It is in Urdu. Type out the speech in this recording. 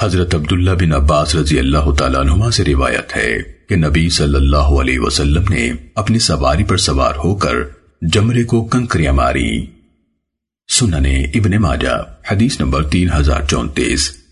حضرت عبداللہ بن عباس رضی اللہ تعالیٰ عنہما سے روایت ہے کہ نبی صلی اللہ علیہ وسلم نے اپنی سواری پر سوار ہو کر جمرے کو کنکریاں ماری۔ سننے ابن ماجہ، حدیث نمبر تین ہزار چونتیس۔